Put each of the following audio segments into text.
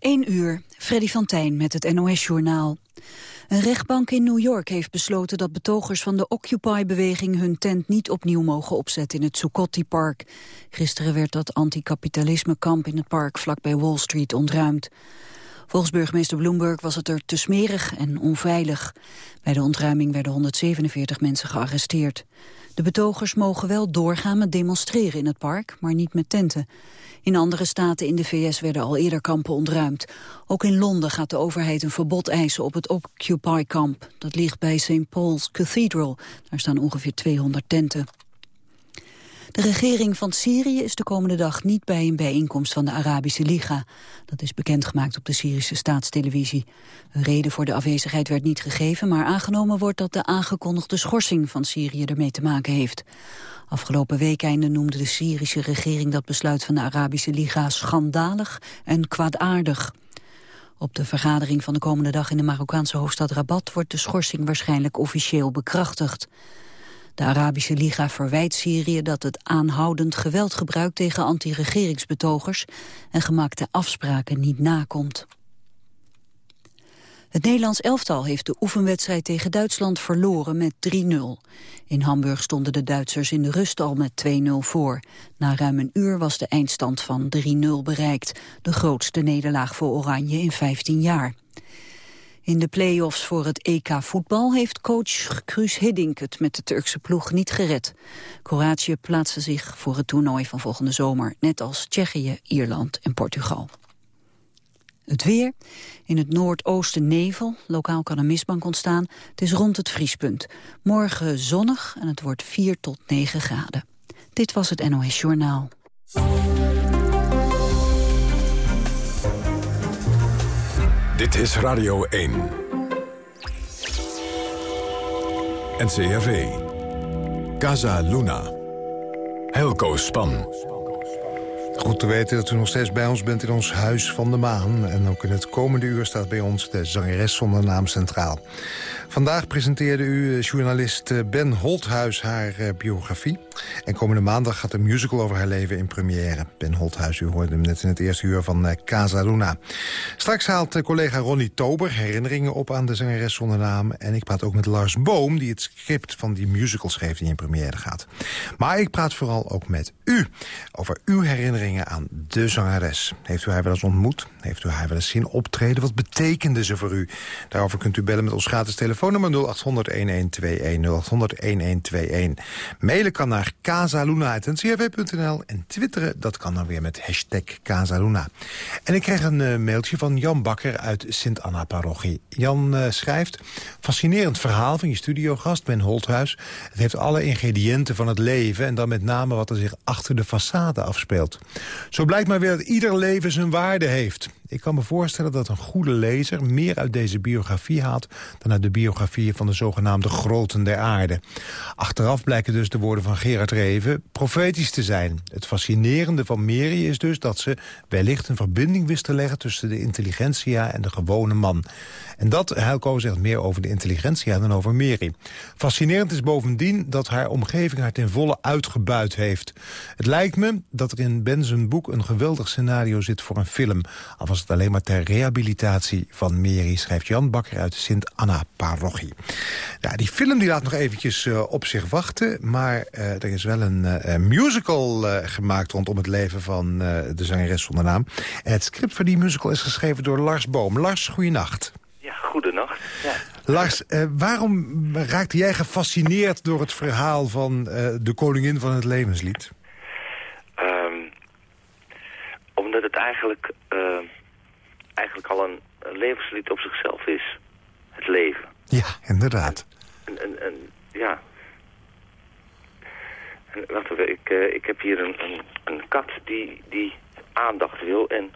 1 uur, Freddy van Tijn met het NOS-journaal. Een rechtbank in New York heeft besloten dat betogers van de Occupy-beweging hun tent niet opnieuw mogen opzetten in het Zuccotti-park. Gisteren werd dat anticapitalisme-kamp in het park vlakbij Wall Street ontruimd. Volgens burgemeester Bloomberg was het er te smerig en onveilig. Bij de ontruiming werden 147 mensen gearresteerd. De betogers mogen wel doorgaan met demonstreren in het park, maar niet met tenten. In andere staten in de VS werden al eerder kampen ontruimd. Ook in Londen gaat de overheid een verbod eisen op het Occupy-kamp. Dat ligt bij St. Paul's Cathedral. Daar staan ongeveer 200 tenten. De regering van Syrië is de komende dag niet bij een bijeenkomst van de Arabische Liga. Dat is bekendgemaakt op de Syrische staatstelevisie. Een reden voor de afwezigheid werd niet gegeven, maar aangenomen wordt dat de aangekondigde schorsing van Syrië ermee te maken heeft. Afgelopen weekende noemde de Syrische regering dat besluit van de Arabische Liga schandalig en kwaadaardig. Op de vergadering van de komende dag in de Marokkaanse hoofdstad Rabat wordt de schorsing waarschijnlijk officieel bekrachtigd. De Arabische Liga verwijt Syrië dat het aanhoudend geweld gebruikt tegen anti-regeringsbetogers en gemaakte afspraken niet nakomt. Het Nederlands elftal heeft de oefenwedstrijd tegen Duitsland verloren met 3-0. In Hamburg stonden de Duitsers in de rust al met 2-0 voor. Na ruim een uur was de eindstand van 3-0 bereikt. De grootste nederlaag voor Oranje in 15 jaar. In de play-offs voor het EK voetbal heeft coach Kruus Hiddink het met de Turkse ploeg niet gered. Kroatië plaatste zich voor het toernooi van volgende zomer, net als Tsjechië, Ierland en Portugal. Het weer. In het noordoosten nevel. Lokaal kan een mistbank ontstaan. Het is rond het vriespunt. Morgen zonnig en het wordt 4 tot 9 graden. Dit was het NOS Journaal. Dit is Radio 1. NCRV. Casa Luna. Helco Span. Goed te weten dat u nog steeds bij ons bent in ons Huis van de Maan. En ook in het komende uur staat bij ons de zangeres zonder naam centraal. Vandaag presenteerde u eh, journalist eh, Ben Holthuis haar eh, biografie. En komende maandag gaat een musical over haar leven in première. Ben Holthuis, u hoorde hem net in het eerste uur van Casa Luna. Straks haalt collega Ronnie Tober herinneringen op aan de zangeres zonder naam. En ik praat ook met Lars Boom, die het script van die musical schreef die in première gaat. Maar ik praat vooral ook met u over uw herinneringen aan de zangeres. Heeft u haar wel eens ontmoet? Heeft u haar wel eens zien optreden? Wat betekende ze voor u? Daarover kunt u bellen met ons gratis telefoon telefoonnummer 0800-1121, 0800-1121. Mailen kan naar casaluna.ncrv.nl en twitteren, dat kan dan weer met hashtag Casaluna. En ik kreeg een uh, mailtje van Jan Bakker uit Sint-Anna-parochie. Jan uh, schrijft, fascinerend verhaal van je studiogast Ben Holthuis. Het heeft alle ingrediënten van het leven en dan met name wat er zich achter de façade afspeelt. Zo blijkt maar weer dat ieder leven zijn waarde heeft. Ik kan me voorstellen dat een goede lezer meer uit deze biografie haalt... dan uit de biografieën van de zogenaamde groten der aarde. Achteraf blijken dus de woorden van Gerard Reven profetisch te zijn. Het fascinerende van Mary is dus dat ze wellicht een verbinding wist te leggen... tussen de intelligentia en de gewone man. En dat, Helco zegt meer over de intelligentia dan over Mary. Fascinerend is bovendien dat haar omgeving haar ten volle uitgebuit heeft. Het lijkt me dat er in Ben's boek een geweldig scenario zit voor een film... al was het alleen maar ter rehabilitatie van Mary... schrijft Jan Bakker uit Sint-Anna-parochie. Ja, die film die laat nog eventjes uh, op zich wachten... maar uh, er is wel een uh, musical gemaakt rondom het leven van de zangeres zonder naam. En het script voor die musical is geschreven door Lars Boom. Lars, goeienacht. Ja, goedenacht. Ja. Lars, waarom raakte jij gefascineerd door het verhaal van de koningin van het levenslied? Um, omdat het eigenlijk eigenlijk al een, levenslied op zichzelf is. Het leven. Ja, inderdaad. En, en, en ja. En, wacht even, ik, uh, ik heb hier een, een, een, kat die, die aandacht wil en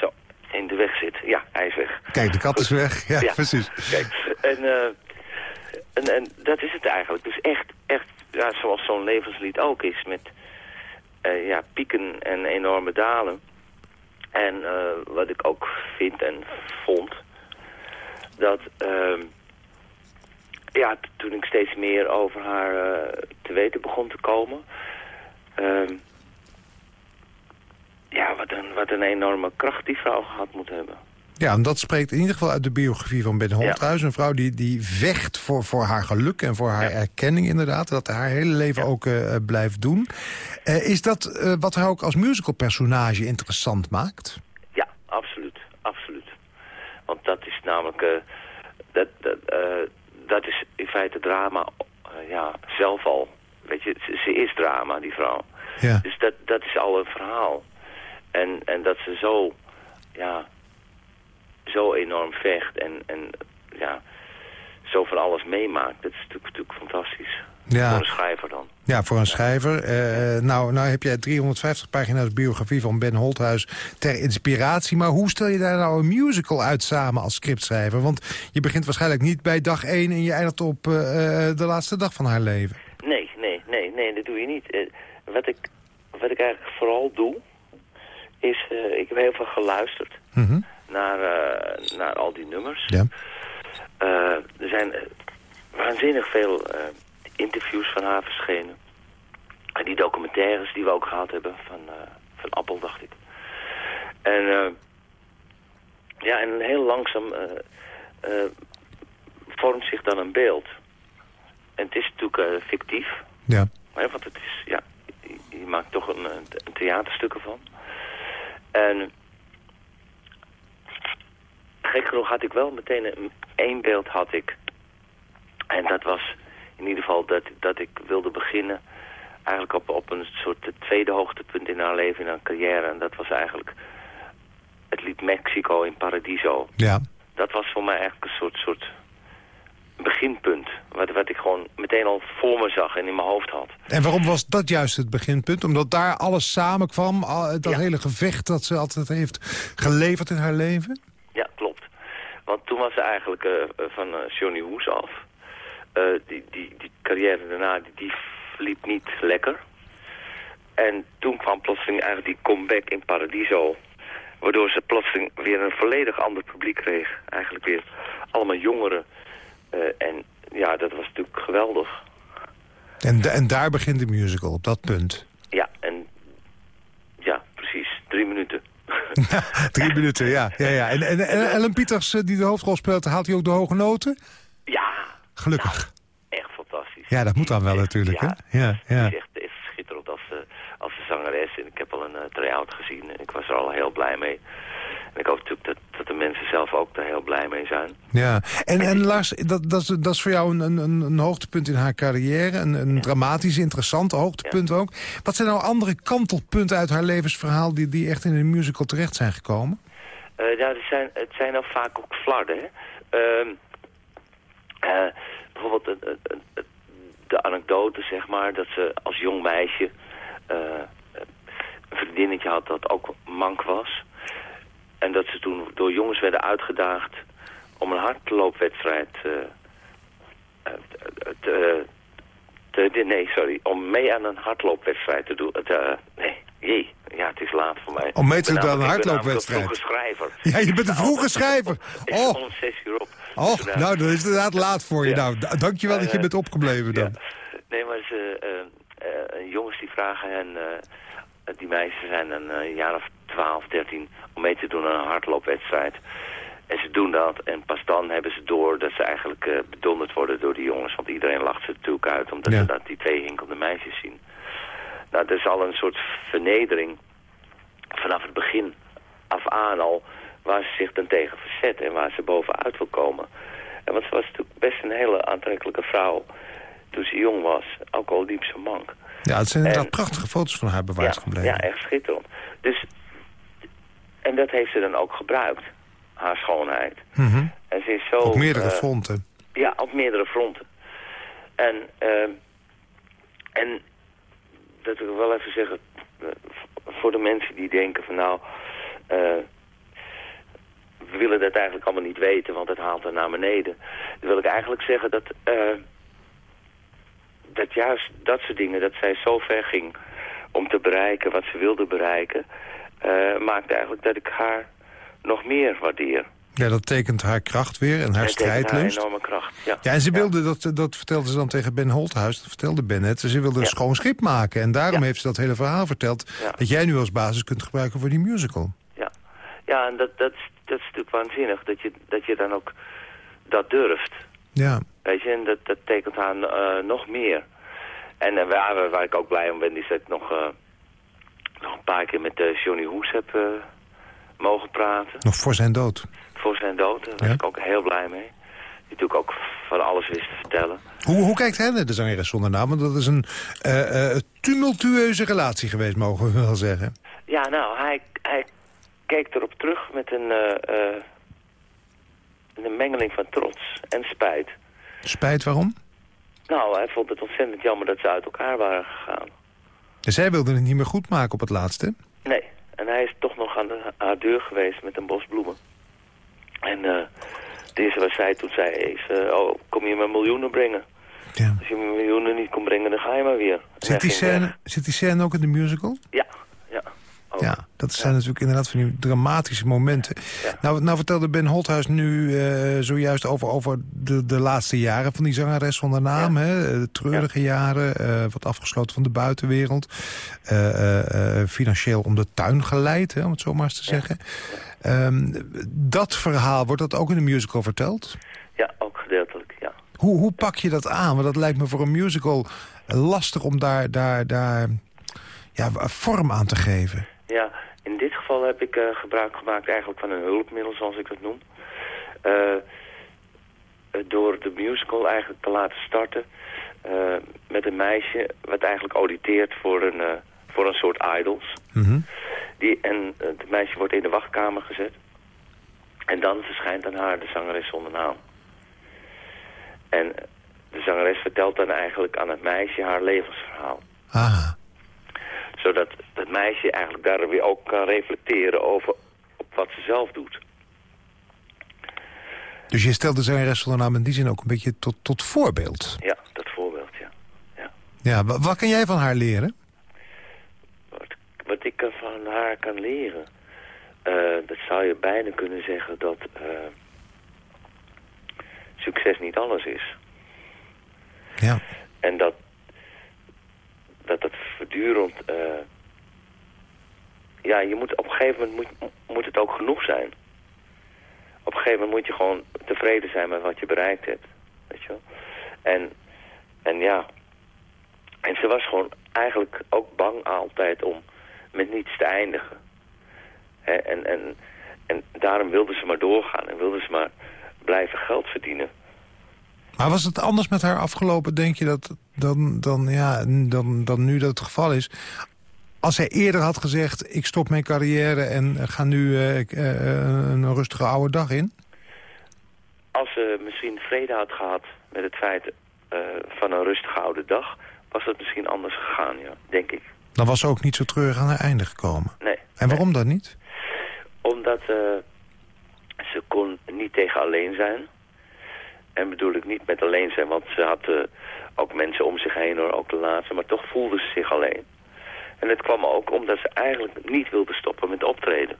zo in de weg zit. Ja, hij is weg. Kijk, de kat is weg. Ja, precies. Kijk, en, uh, en, en dat is het eigenlijk. Dus echt, echt ja, zoals zo'n levenslied ook is. Met uh, ja, pieken en enorme dalen. En uh, wat ik ook vind en vond, dat uh, ja, toen ik steeds meer over haar uh, te weten begon te komen, uh, ja, wat een, wat een enorme kracht die vrouw gehad moet hebben. Ja, en dat spreekt in ieder geval uit de biografie van Ben Holthuis. Een vrouw die, die vecht voor, voor haar geluk en voor haar erkenning inderdaad. Dat haar hele leven ook uh, blijft doen. Uh, is dat uh, wat haar ook als musicalpersonage interessant maakt? Ja, absoluut. absoluut. Want dat is namelijk... dat, dat, dat is in feite drama ja, zelf al. Weet je, ze, ze is drama, die vrouw. Ja. Dus dat, dat is al een verhaal. En, en dat ze zo... Ja, zo enorm vecht en, en ja, zo van alles meemaakt. Dat is natuurlijk, natuurlijk fantastisch. Ja. Voor een schrijver dan. Ja, voor een schrijver. Uh, nou, nou heb jij 350 pagina's biografie van Ben Holthuis ter inspiratie. Maar hoe stel je daar nou een musical uit samen als scriptschrijver? Want je begint waarschijnlijk niet bij dag 1 en je eindigt op uh, de laatste dag van haar leven. Nee, nee, nee, nee, dat doe je niet. Uh, wat, ik, wat ik eigenlijk vooral doe, is, ik heb heel veel geluisterd. Mm -hmm naar, uh, naar al die nummers. Ja. Uh, er zijn waanzinnig veel interviews van haar verschenen. En die documentaires die we ook gehad hebben van, van Appel, dacht ik. En ja, en heel langzaam vormt zich dan een beeld. En het is natuurlijk fictief. Ja. Maar, want het is, ja, je, je maakt toch een, een theaterstuk ervan. En gek genoeg had ik wel meteen een, één beeld had ik. En dat was in ieder geval dat, dat ik wilde beginnen eigenlijk op, op een soort tweede hoogtepunt in haar leven, in haar carrière. En dat was eigenlijk het lied Mexico in Paradiso. Ja. Dat was voor mij eigenlijk een soort, soort beginpunt. Wat, wat ik gewoon meteen al voor me zag en in mijn hoofd had. En waarom was dat juist het beginpunt? Omdat daar alles samenkwam, dat Ja. hele gevecht dat ze altijd heeft geleverd in haar leven? Want toen was ze eigenlijk eh, eh, van eh, Johnny Hoes af. Die, die, die carrière daarna, die, die liep niet lekker. En toen kwam plotseling eigenlijk die comeback in Paradiso. Waardoor ze plotseling weer een volledig ander publiek kreeg. Eigenlijk weer allemaal jongeren. En ja, dat was natuurlijk geweldig. En, en daar begint de musical, op dat punt. Ja, en ja, precies. Drie minuten. Drie minuten, ja. ja, ja. En, en, en Ellen Pieters, eh, die de hoofdrol speelt, haalt hij ook de hoge noten? ja, Gelukkig. echt fantastisch. Ja, dat moet dan wel natuurlijk, Ja, hè? Ja, ja. is echt, echt schitterend als, uh, als de zangeres. En ik heb al een uh, try-out gezien en ik was er al heel blij mee. En ik hoop natuurlijk dat, dat de mensen zelf ook daar heel blij mee zijn. ja. En, en Lars, dat, dat, is, dat is voor jou een, een, een hoogtepunt in haar carrière. Een, een dramatisch, interessant hoogtepunt ook. Wat zijn nou andere kantelpunten uit haar levensverhaal... die, die echt in een musical terecht zijn gekomen? Uh, ja, er zijn, het zijn ook vaak ook flarden. Ehm, eh, bijvoorbeeld het- het- het- het- de anekdote, zeg maar, dat ze als jong meisje eh, een vriendinnetje had dat ook mank was. En dat ze toen door jongens werden uitgedaagd om een hardloopwedstrijd eh, eh, te, nee, sorry, om mee aan een hardloopwedstrijd te doen. Te, nee, jee, ja, het is laat voor mij. Om mee te doen aan een namelijk- ik ben hardloopwedstrijd. een vroege schrijver. Ja, je bent een vroege Nou, schrijver. Ik sta Oh, om zes uur op. oh Dus, eh, nou, dat is inderdaad laat voor je. Ja. Nou, da- dankjewel dat je Eh, bent opgebleven dan. ja. Nee, maar ze, eh, eh, jongens die vragen hen, eh, die meisjes zijn een eh, jaar of 12, 13, om mee te doen aan een hardloopwedstrijd. En ze doen dat en pas dan hebben ze door dat ze eigenlijk eh, bedonderd worden door die jongens. Want iedereen lacht ze natuurlijk uit omdat Ja. ze dat die twee hinkende meisjes zien. Nou, dat is al een soort vernedering vanaf het begin af aan al waar ze zich dan tegen verzet en waar ze bovenuit wil komen. En want ze was natuurlijk best een hele aantrekkelijke vrouw toen ze jong was, ook al liep ze mank. Ja, het zijn inderdaad en- prachtige foto's van haar bewaard ja, gebleven. ja, echt schitterend. Dus, en dat heeft ze dan ook gebruikt, haar schoonheid. Mhm. En ze is zo... Op meerdere eh, fronten. ja, op meerdere fronten. En, ehm, en dat wil ik wel even zeggen, eh, voor de mensen die denken van nou, eh, we willen dat eigenlijk allemaal niet weten, want het haalt er naar beneden. Dan wil ik eigenlijk zeggen dat, dat juist dat soort dingen, dat zij zo ver ging om te bereiken wat ze wilde bereiken, eh, maakte eigenlijk dat ik haar nog meer waardeer. Ja, dat tekent haar kracht weer en haar strijdlust. haar enorme kracht, ja. Ja, en ze Ja. wilde, dat, dat vertelde ze dan tegen Ben Holthuis, dat vertelde Ben net, ze wilde een schoon schip maken. En daarom heeft ze dat hele verhaal verteld, dat jij nu als basis kunt gebruiken voor die musical. Ja, ja en dat, dat, is- dat is natuurlijk waanzinnig, dat je, dat je dan ook dat durft. Ja, Weet je, en dat, dat tekent haar eh, nog meer. En eh, waar, waar ik ook blij om ben, is dat ik nog, nog een paar keer met eh, Johnny Hoes heb eh, mogen praten. nog voor zijn dood. Voor zijn dood, daar was Ja. ik ook heel blij mee. Die natuurlijk ook van alles wist te vertellen. Hoe, hoe kijkt hij naar de zangeres zonder naam? Want dat is een eh, tumultueuze relatie geweest, mogen we wel zeggen. Ja, nou, hij, hij keek erop terug met een, een mengeling van trots en spijt. Spijt waarom? Nou, hij vond het ontzettend jammer dat ze uit elkaar waren gegaan. En zij wilde het niet meer goed maken op het laatste. Nee, en hij is toch nog aan de, haar deur geweest met een bos bloemen. En eh het eerste wat zij toen zei is, eh, oh, kom je me miljoenen brengen? Ja. Als je me miljoenen niet kon brengen, dan ga je maar weer. Zit die, scène, zit die scène ook in de musical? Ja. Ook. Ja, dat zijn natuurlijk inderdaad van die dramatische momenten. Ja. Nou, nou vertelde Ben Holthuis nu eh, zojuist over, over de, de laatste jaren van die zangeres zonder naam. Ja. Hè? De treurige jaren, eh, wat afgesloten van de buitenwereld. Eh, eh, eh, financieel om de tuin geleid, hè, om het zo maar eens te zeggen. Ehm, dat verhaal, wordt dat ook in de musical verteld? Ja, ook gedeeltelijk, ja. Hoe, hoe pak je dat aan? Want dat lijkt me voor een musical lastig om daar, daar, daar ja, vorm aan te geven. Ja, in dit geval heb ik eh, gebruik gemaakt eigenlijk van een hulpmiddel, zoals ik dat noem. Eh, eh, door de musical eigenlijk te laten starten met een meisje wat eigenlijk auditeert voor een, eh, voor een soort idols. Mhm. Die, en het meisje wordt in de wachtkamer gezet. En dan verschijnt aan haar de zangeres zonder naam. En de zangeres vertelt dan eigenlijk aan het meisje haar levensverhaal Ah. Zodat het meisje eigenlijk daar weer ook kan reflecteren over op wat ze zelf doet. Dus je stelt de zangeres zonder naam in die zin ook een beetje tot, tot voorbeeld. Ja, dat voorbeeld, ja. ja. Ja, wa- wat kan jij van haar leren? Wat, wat ik van haar kan leren, eh, dat zou je bijna kunnen zeggen dat eh, succes niet alles is. Ja. En dat dat het voortdurend... eh, ja, je moet op een gegeven moment moet, moet het ook genoeg zijn. Op een gegeven moment moet je gewoon tevreden zijn met wat je bereikt hebt. Weet je wel? En, en ja... En ze was gewoon eigenlijk ook bang altijd om met niets te eindigen. En, en, en daarom wilde ze maar doorgaan en wilde ze maar blijven geld verdienen. Maar was het anders met haar afgelopen, denk je, dat, dan, dan, ja, dan, dan nu dat het geval is? Als zij eerder had gezegd, ik stop mijn carrière en ga nu eh, ik, eh, een rustige oude dag in? Als ze misschien vrede had gehad met het feit eh, van een rustige oude dag... was het misschien anders gegaan, ja, denk ik. Dan was ze ook niet zo treurig aan haar einde gekomen. Nee. En waarom dan niet? Omdat eh, ze kon niet tegen alleen zijn. En bedoel ik niet met alleen zijn, want ze had eh, ook mensen om zich heen, hoor, ook de laatste. Maar toch voelde ze zich alleen. En het kwam ook omdat ze eigenlijk niet wilde stoppen met optreden.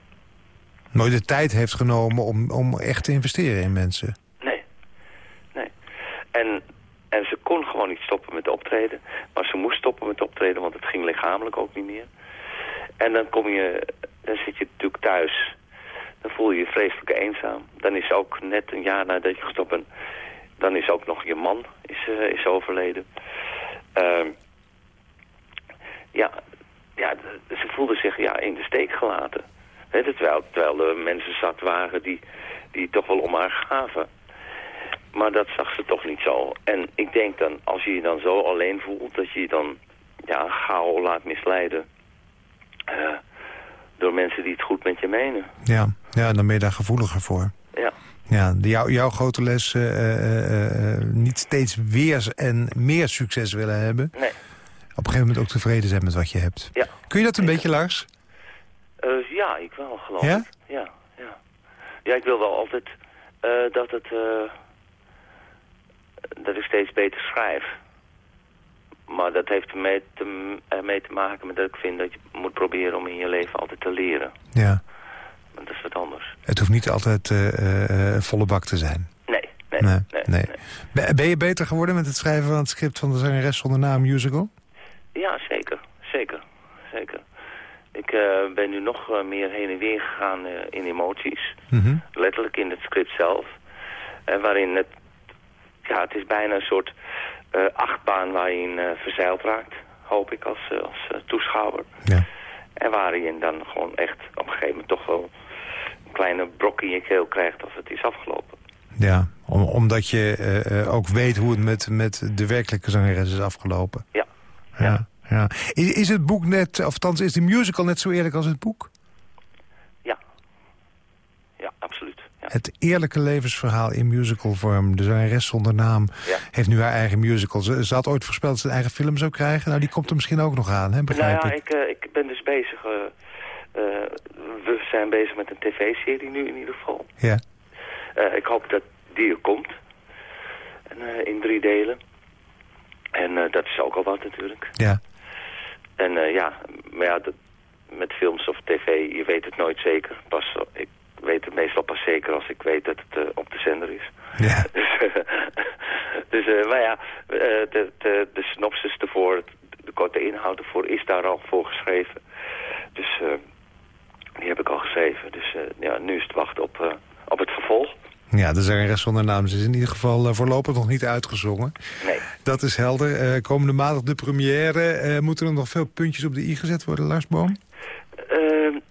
Nooit de tijd heeft genomen om, om echt te investeren in mensen. Nee. Nee. En, en ze kon gewoon niet stoppen met optreden. Maar ze moest stoppen met optreden, want het ging lichamelijk ook niet meer. En dan kom je, dan zit je natuurlijk thuis. Dan voel je je vreselijk eenzaam. Dan is ook net een jaar nadat je gestopt bent, dan is ook nog je man is, eh, is overleden. Ehm, ja, ja, ze voelde zich ja, in de steek gelaten. Terwijl, terwijl er mensen zat waren die, die toch wel om haar gaven. Maar dat zag ze toch niet zo. En ik denk dan, als je je dan zo alleen voelt, dat je je dan ja, gauw laat misleiden. eh, door mensen die het goed met je menen. Ja, ja dan ben je daar gevoeliger voor. Ja, Ja, de, jouw, grote les, eh, eh, eh, niet steeds weer en meer succes willen hebben. nee. Op een gegeven moment ook tevreden zijn met wat je hebt. Ja. Kun je dat een beetje, Lars? Ja, ik wel, geloof Ja? ik. Ja, ja. Ja, ik wil wel altijd dat het... dat ik steeds beter schrijf. Maar dat heeft ermee te, ermee te maken met dat ik vind dat je moet proberen om in je leven altijd te leren. Ja. Dat is wat anders. Het hoeft niet altijd uh, volle bak te zijn. Nee, nee, nee. nee, nee. Ben je beter geworden met het schrijven van het script van de zangeres zonder naam musical? Ja, zeker. Zeker. Zeker. Ik uh, ben nu nog meer heen en weer gegaan in emoties. Mm Letterlijk in het script zelf. En waarin het... Ja, het is bijna een soort achtbaan waarin verzeild raakt. Hoop ik als, als toeschouwer. Ja. En waarin dan gewoon echt op een gegeven moment toch wel kleine brok in je keel krijgt als het is afgelopen. Ja, omdat je uh, ook weet hoe het met, met de werkelijke zangeres is afgelopen. Ja. ja. ja. Is, is het boek net, of althans is de musical net zo eerlijk als het boek? Ja. Ja, absoluut. Het eerlijke levensverhaal in musicalvorm. De zangeres zonder naam heeft nu haar eigen musical. Ze, had ooit voorspeld dat ze een eigen film zou krijgen. Nou, die komt er misschien ook nog aan, hè? begrijp nou ja, ik. ik, ik ben dus bezig... Uh, we zijn bezig met een tv-serie nu in ieder geval. Ja. ik hoop dat die er komt. En, in drie delen. En dat is ook al wat natuurlijk. Ja. En ja, maar ja, dat, met films of tv, je weet het nooit zeker. Pas, ik weet het meestal pas zeker als ik weet dat het uh, op de zender is. Ja. dus, uh, maar ja, de, de, de synopsis ervoor, de korte inhoud ervoor is daar al voor geschreven. Dus die heb ik al geschreven. Dus ja, nu is het wachten op, op het vervolg. Ja, de zangeres zonder naam is in ieder geval voorlopig nog niet uitgezongen. Nee. Dat is helder. komende maandag de première. moeten er nog veel puntjes op de i gezet worden, Lars Boom?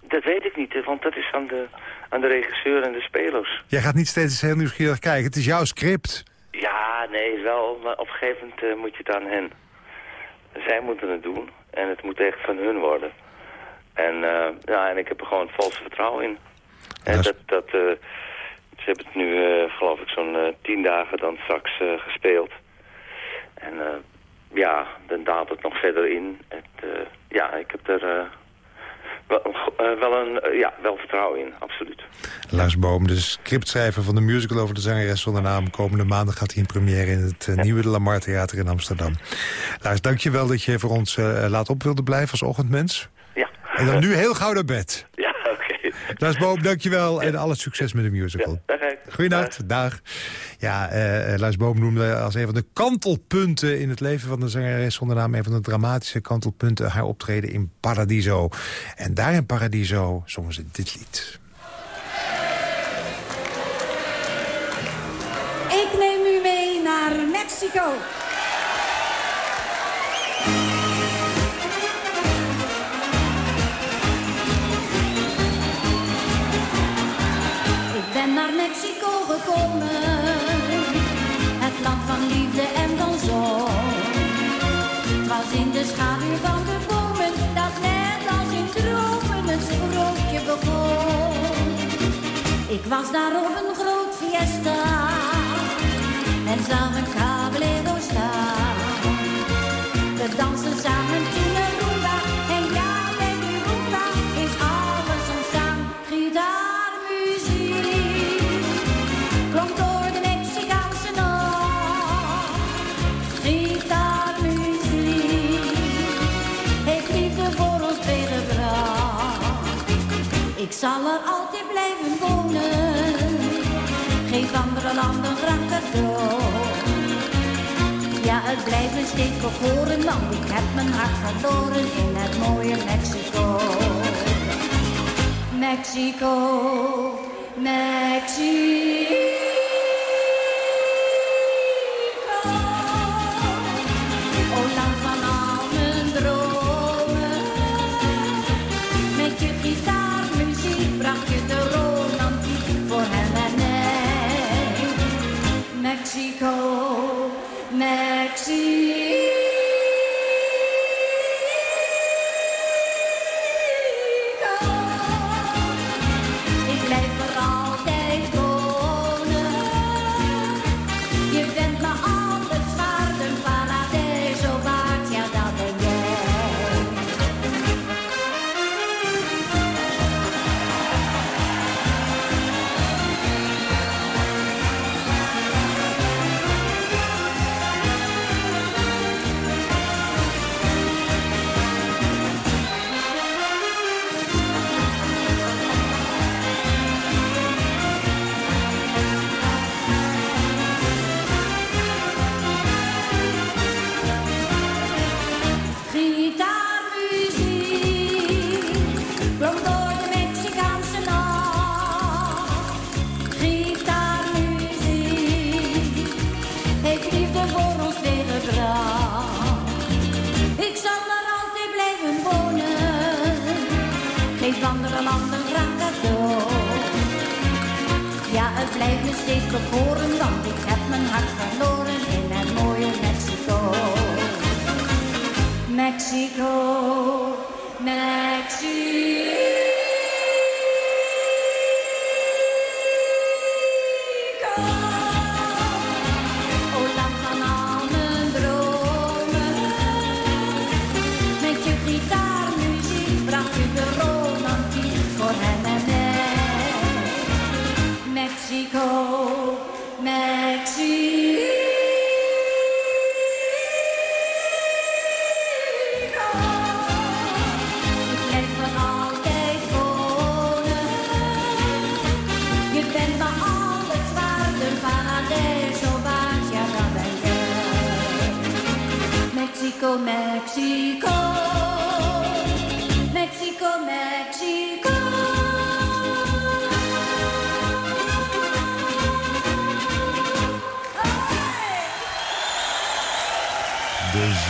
dat weet ik niet, want dat is aan de aan de regisseur en de spelers. Jij gaat niet steeds heel nieuwsgierig kijken. Het is jouw script. Ja, nee, wel. Maar op een gegeven moment moet je het aan hen. Zij moeten het doen. En het moet echt van hun worden. En, uh, ja, en ik heb er gewoon valse vertrouwen in. En dat, dat, uh, ze hebben het nu, geloof ik, zo'n tien dagen dan straks gespeeld. En ja, dan daalt het nog verder in. Het, ja, ik heb er wel, wel, een, ja, wel vertrouwen in, absoluut. Lars Boom, de scriptschrijver van de musical over de zangeres zonder naam. Komende maandag gaat hij in première in het nieuwe De Lamar Theater in Amsterdam. Lars, dank je wel dat je voor ons laat op wilde blijven als ochtendmens. En dan nu heel gauw naar bed. Ja, oké. Okay. Lars Boom, dank je wel en alle succes met de musical. Ja, Goeienacht, dag. Ja, uh, Lars Boom noemde als een van de kantelpunten in het leven van de zangeres zonder naam... een van de dramatische kantelpunten haar optreden in Paradiso. En daar in Paradiso zongen ze dit lied. Ik neem u mee naar Mexico. Mexico gekomen. Het land van liefde en van zon. Het was in de schaduw van de bomen dat net als in dromen een sprookje begon. Ik was daar op een groot fiesta en zag een caballero staan. We dansen samen toen zal er altijd blijven wonen. Geef andere landen graag cadeau. Ja, het blijft me steeds bekoren, want ik heb mijn hart verloren in het mooie. Mexico, Mexico.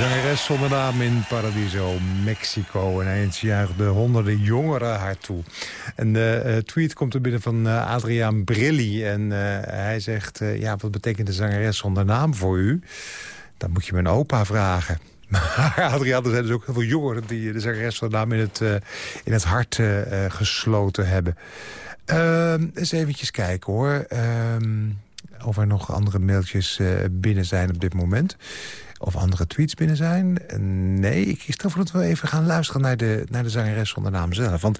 Zangeres zonder naam in Paradiso, Mexico. En eens juichten honderden jongeren haar toe. Een eh, eh, tweet komt er binnen van eh, Adriaan Brilli. En hij zegt, ja, wat betekent de zangeres zonder naam voor u? Dan moet je mijn opa vragen. Maar Adriaan, er zijn dus ook heel veel jongeren... die de zangeres zonder naam in het, in het hart gesloten hebben. Ehm, eens eventjes kijken, hoor. Ehm, of er nog andere mailtjes binnen zijn op dit moment. Of andere tweets binnen zijn. Nee, ik stel voor dat we even gaan luisteren naar de, naar de zangeres zonder naam zelf. Want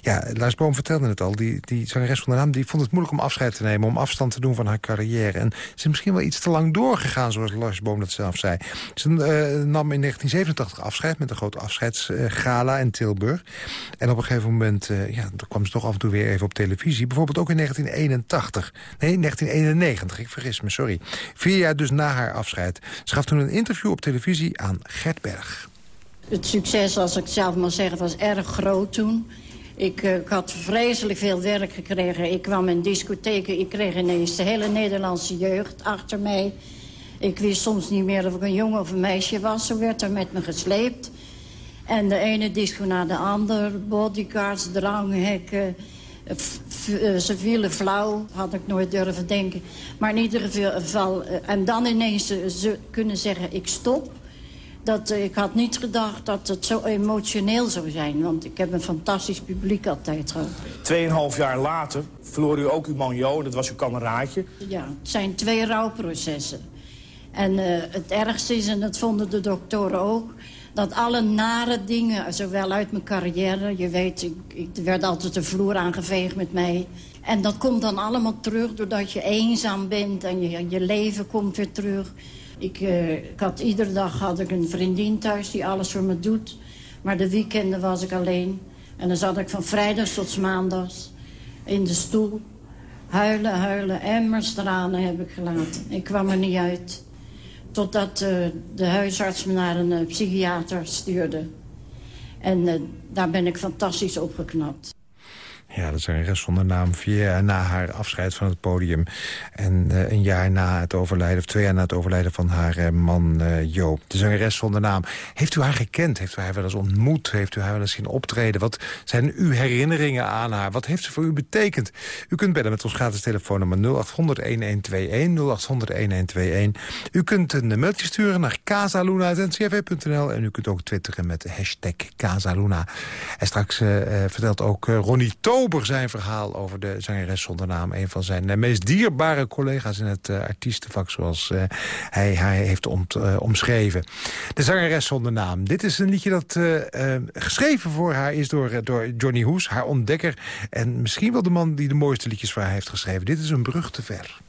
ja, Lars Boom vertelde het al. Die, die zangeres zonder naam die vond het moeilijk om afscheid te nemen. Om afstand te doen van haar carrière. En ze is misschien wel iets te lang doorgegaan, zoals Lars Boom dat zelf zei. Ze eh, nam in 1987 afscheid met een grote afscheidsgala in Tilburg. En op een gegeven moment eh, ja, kwam ze toch af en toe weer even op televisie. Bijvoorbeeld ook in 1981. Nee, 1991, ik vergis me, sorry. Vier jaar dus na haar afscheid. Ze gaf toen een interview op televisie aan Gert Berg. Het succes, als ik het zelf mag zeggen, was erg groot toen. Ik, eh, ik had vreselijk veel werk gekregen. Ik kwam in discotheken. Ik kreeg ineens de hele Nederlandse jeugd achter mij. Ik wist soms niet meer of ik een jongen of een meisje was. Zo werd er met me gesleept. En de ene disco na de ander. Bodyguards, dranghekken. Eh, eh, Ze vielen flauw, had ik nooit durven denken. Maar in ieder geval... eh, En dan ineens eh, ze kunnen zeggen, ik stop. Dat, eh, ik had niet gedacht dat het zo emotioneel zou zijn. Want ik heb een fantastisch publiek altijd gehad. Tweeënhalf jaar later verloor u ook uw man Jo, dat was uw kameraadje. Ja, het zijn twee rouwprocessen. En eh, het ergste is, en dat vonden de doktoren ook... dat alle nare dingen, zowel uit mijn carrière... je weet, ik, ik er werd altijd de vloer aangeveegd met mij... en dat komt dan allemaal terug doordat je eenzaam bent... en je, je leven komt weer terug. Ik, eh, ik had, iedere dag had ik een vriendin thuis die alles voor me doet. Maar de weekenden was ik alleen. En dan zat ik van vrijdags tot maandags in de stoel... Huilen, huilen, emmers tranen heb ik gelaten. Ik kwam er niet uit. Totdat eh, de huisarts me naar een eh, psychiater stuurde. En eh, daar ben ik fantastisch opgeknapt. Ja, dat is een rest zonder naam. Vier na haar afscheid van het podium. En eh, een jaar na het overlijden, of twee jaar na het overlijden van haar eh, man eh, Joop. De zangeres zonder naam. Heeft u haar gekend? Heeft u haar wel eens ontmoet? Heeft u haar wel eens zien optreden? Wat zijn uw herinneringen aan haar? Wat heeft ze voor u betekend? U kunt bellen met ons gratis telefoonnummer 0800-1121. 0800-1121. U kunt een mailtje sturen naar casaluna.ncrv.nl. En u kunt ook twitteren met de hashtag Casaluna. En straks vertelt ook Ronnie Zijn verhaal over de zangeres zonder naam. Een van zijn eh, meest dierbare collega's in het eh, artiestenvak, zoals eh, hij haar heeft omschreven. De zangeres zonder naam. Dit is een liedje dat geschreven voor haar is door, door Johnny Hoes, haar ontdekker. En misschien wel de man die de mooiste liedjes voor haar heeft geschreven. Dit is een brug te ver.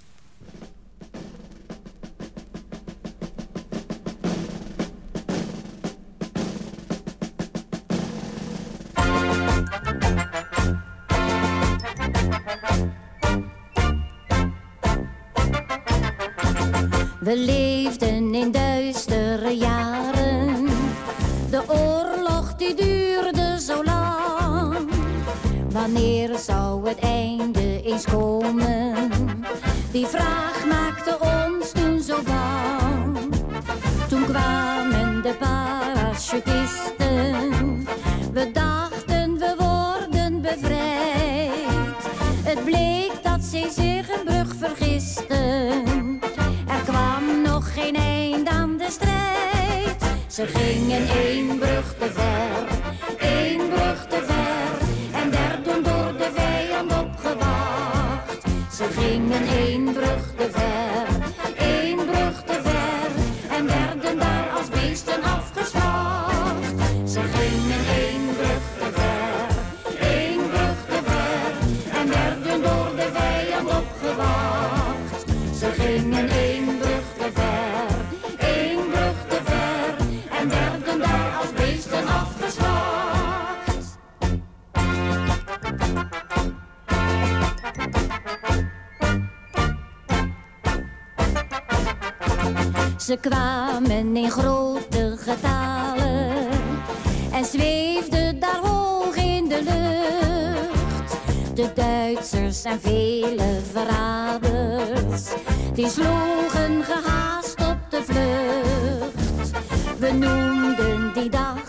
Gingen één brug te ver, en vele verraders, die sloegen gehaast op de vlucht. We noemden die dag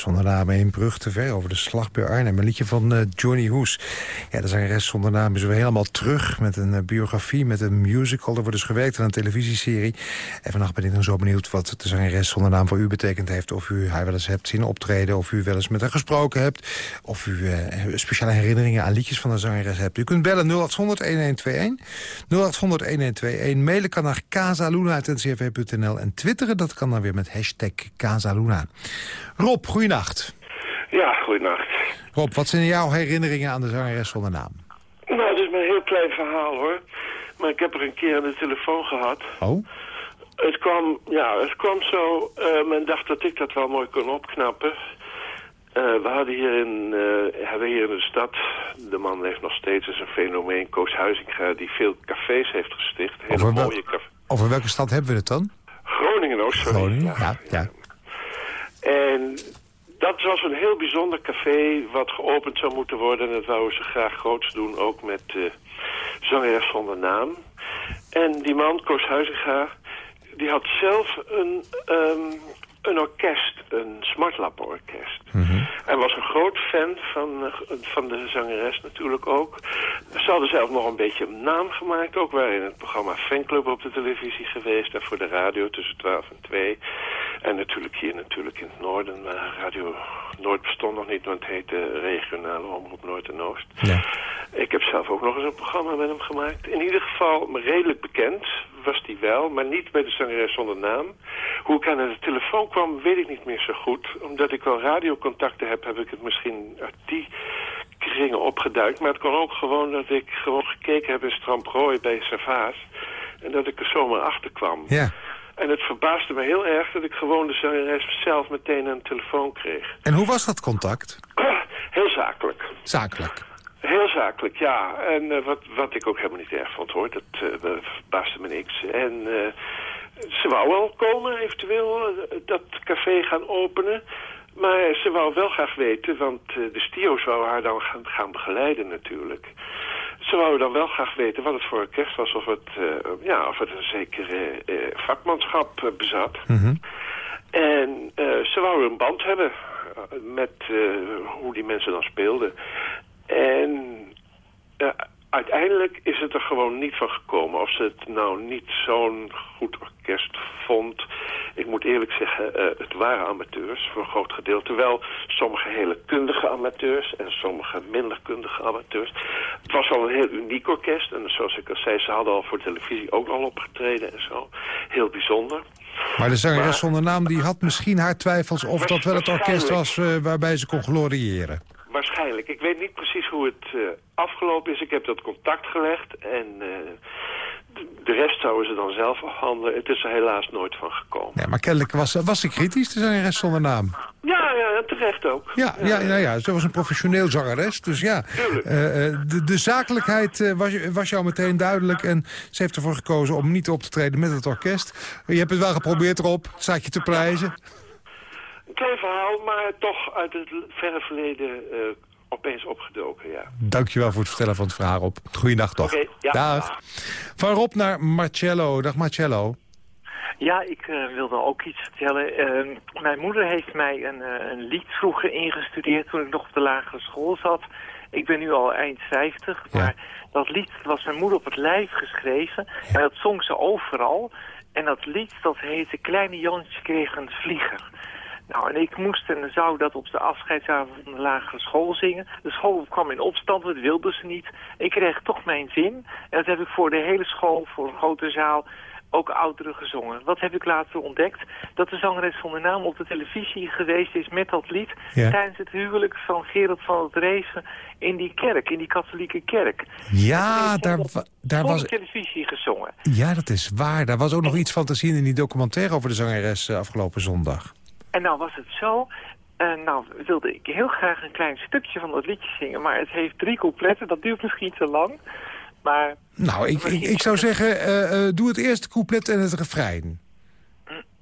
De zangeres zonder naam één brug over de slag bij Arnhem. Een liedje van eh, Johnny Hoes. Ja, de zangeres zonder naam is weer helemaal terug met een eh, biografie, met een musical. Er wordt dus gewerkt aan een televisieserie. En vannacht ben ik dan zo benieuwd wat de zangeres zonder naam voor u betekend heeft. Of u haar wel eens hebt zien optreden, of u wel eens met haar gesproken hebt. Of u eh, speciale herinneringen aan liedjes van de zangeres hebt. U kunt bellen 0800-1121. 0800-1121. Mailen kan naar casaluna.ncrv.nl. En twitteren, dat kan dan weer met hashtag Casaluna. Rob, goeienacht. Ja, goedenacht. Rob, wat zijn jouw herinneringen aan de zangeres zonder naam? Nou, het is maar een heel klein verhaal hoor. Maar ik heb er een keer aan de telefoon gehad. Oh? Het kwam, ja, het kwam zo. eh, men dacht dat ik dat wel mooi kon opknappen. Eh, we hadden hier in, eh, hebben hier in de stad, de man heeft nog steeds is een fenomeen, Koos Huizinga, die veel cafés heeft gesticht. Hele Over mooie cafés. Over welke stad hebben we het dan? Groningen, oh sorry. Groningen, ja. ja. En dat was een heel bijzonder café wat geopend zou moeten worden. En dat wouden ze graag groots doen, ook met uh, zangeres zonder naam. En die man, Koos Huizinga, die had zelf een, um, een orkest, een smartlap-orkest. Hij was een groot fan van, uh, van de zangeres natuurlijk ook. Ze hadden zelf nog een beetje een naam gemaakt. Ook waren in het programma Fanclub op de televisie geweest. En voor de radio tussen 12 en 2. En natuurlijk hier natuurlijk in het noorden. Maar Radio Noord bestond nog niet, want het heette regionale omroep Noord en Oost. Ja. Ik heb zelf ook nog eens een programma met hem gemaakt. In ieder geval redelijk bekend was die wel, maar niet bij de zangeres zonder naam. Hoe ik aan de telefoon kwam, weet ik niet meer zo goed. Omdat ik wel radiocontacten heb, heb ik het misschien uit die kringen opgeduikt. Maar het kon ook gewoon dat ik gewoon gekeken heb in Stramprooi bij Servaas. En dat ik er zomaar achter kwam. Ja. En het verbaasde me heel erg dat ik gewoon de zangeres zelf meteen aan de telefoon kreeg. En hoe was dat contact? Heel zakelijk. Zakelijk. Heel zakelijk, ja. En eh, wat, wat ik ook helemaal niet erg vond, hoor. Dat eh, verbaasde me niks. En eh, ze wou wel komen, eventueel, dat café gaan openen. Maar ze wou wel graag weten, want de stio's wou haar dan gaan, gaan begeleiden natuurlijk. Ze wou dan wel graag weten wat het voor orkest was, of het, eh, ja, of het een zekere eh, vakmanschap eh, bezat. Mhm. En ze wou een band hebben met hoe die mensen dan speelden. En uiteindelijk is het er gewoon niet van gekomen. Of ze het nou niet zo'n goed orkest vond. Ik moet eerlijk zeggen, eh, het waren amateurs voor een groot gedeelte. Wel sommige hele kundige amateurs en sommige minder kundige amateurs. Het was al een heel uniek orkest. En zoals ik al zei, ze hadden al voor televisie ook al opgetreden en zo. Heel bijzonder. Maar de zangeres zonder naam die had misschien haar twijfels... of dat wel het orkest was eh, waarbij ze kon gloriëren. Waarschijnlijk. Ik weet niet precies hoe het eh, afgelopen is. Ik heb dat contact gelegd en eh, de- rest zouden ze dan zelf afhandelen. Het is er helaas nooit van gekomen. Ja, maar kennelijk was, was ze kritisch, de zangeres zonder naam. Ja, ja, terecht ook. Ja, ja, nou ja, ze was een professioneel zangeres. Dus ja, eh, eh, de, de zakelijkheid eh, was, was jou meteen duidelijk. En ze heeft ervoor gekozen om niet op te treden met het orkest. Je hebt het wel geprobeerd erop, staat je te prijzen. Een klein verhaal, maar toch uit het verre verleden eh, opeens opgedoken, ja. Dankjewel voor het vertellen van het verhaal op. Goeiedag toch. Ja. Dag. Van Rob naar Marcello. Dag Marcello. Ja, ik eh, wilde ook iets vertellen. Eh, mijn moeder heeft mij een, eh, een lied vroeger ingestudeerd toen ik nog op de lagere school zat. Ik ben nu al eind 50, Ja. maar dat lied was mijn moeder op het lijf geschreven. En dat zong ze overal. En dat lied, dat heette Kleine Jantje kreeg een vlieger. Nou, en ik moest en zou dat op de afscheidsavond van de lagere school zingen. De school kwam in opstand, dat wilden ze niet. Ik kreeg toch mijn zin. En dat heb ik voor de hele school, voor een grote zaal, ook ouderen gezongen. Wat heb ik later ontdekt? Dat de zangeres zonder naam op de televisie geweest is met dat lied... Ja. tijdens het huwelijk van Gerard van het Reven in die kerk, in die katholieke kerk. Ja, daar, wa- daar was... de televisie gezongen. Ja, dat is waar. Daar was ook nog iets van te zien in die documentaire over de zangeres eh, afgelopen zondag. En nou was het zo, eh, nou wilde ik heel graag een klein stukje van dat liedje zingen, maar het heeft drie coupletten, dat duurt misschien te lang. Maar Nou, ik, ik, ik zou zeggen, eh, eh, doe het eerste couplet en het refrein.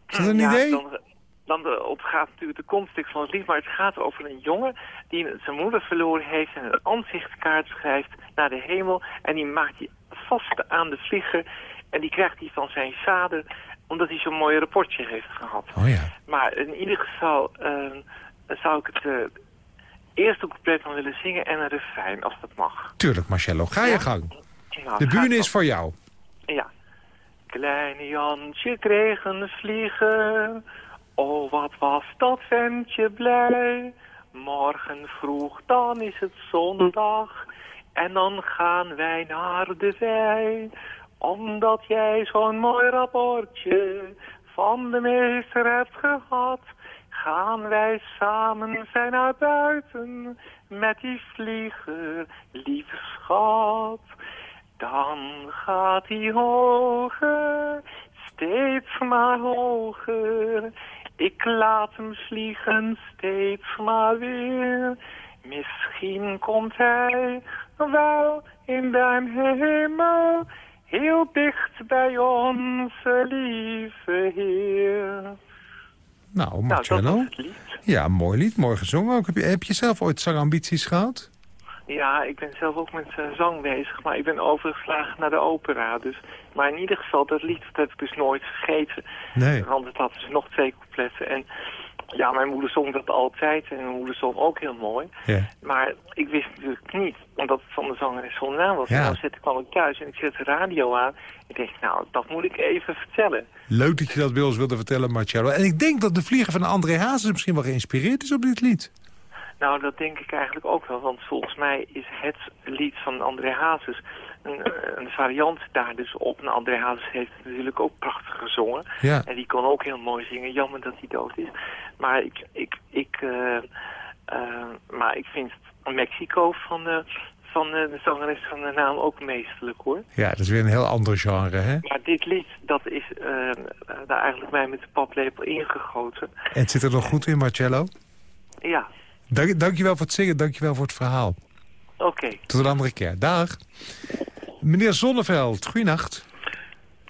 Is dat een ja, idee? Dan, dan de, op gaat natuurlijk de context van het lied, maar het gaat over een jongen die zijn moeder verloren heeft en een aanzichtkaart schrijft naar de hemel. En die maakt hij vast aan de vlieger en die krijgt hij van zijn vader omdat hij zo'n mooi rapportje heeft gehad. Oh ja. Maar in ieder geval eh, zou ik het eh, eerste couplet dan willen zingen en een refrein, als dat mag. Tuurlijk, Marcello. Ga je gang. Nou, De bühne is voor jou. Ja. Kleine Jantje kreeg een vlieger. Oh, wat was dat ventje blij. Morgen vroeg, dan is het zondag. En dan gaan wij naar de wei. Omdat jij zo'n mooi rapportje van de meester hebt gehad. Gaan wij samen zijn naar buiten met die vlieger, lieve schat. Dan gaat hij hoger, steeds maar hoger. Ik laat hem vliegen steeds maar weer. Misschien komt hij wel in de hemel, heel dicht bij onze lieve Heer. Nou, Nou, Marcello. lied. Ja, mooi lied, mooi gezongen ook. Heb je, heb je zelf ooit zangambities gehad? Ja, ik ben zelf ook met eh, zang bezig, maar ik ben overgeslagen naar de opera. Dus, maar in ieder geval, dat lied dat heb ik dus nooit vergeten. Nee. Want het had dus nog twee coupletten. En ja, mijn moeder zong dat altijd en mijn moeder zong ook heel mooi. Ja. Maar ik wist natuurlijk niet, omdat het van de zangeres zonder naam was. Ja. En dan kwam ik thuis en ik zette de radio aan. Ik dacht, nou, dat moet ik even vertellen. Leuk dat je dat bij ons wilde vertellen, Marcello. En ik denk dat de vlieger van André Hazes misschien wel geïnspireerd is op dit lied. Nou, dat denk ik eigenlijk ook wel. Want volgens mij is het lied van André Hazes een, eh, een variant daar dus op. En André Hazes heeft het natuurlijk ook prachtig gezongen. Ja. En die kon ook heel mooi zingen. Jammer dat hij dood is. Maar ik, ik, ik, eh, eh, maar ik vind Mexico van, eh, van de zangeres van de naam ook meesterlijk hoor. Ja, dat is weer een heel ander genre, hè? Maar dit lied, dat is daar eigenlijk mij met de paplepel ingegoten. En het zit er nog goed in, Marcello? Ja, Dank, dankjewel voor het zingen, dankjewel voor het verhaal. oké. Tot een andere keer. Dag. Meneer Zonneveld, goeienacht.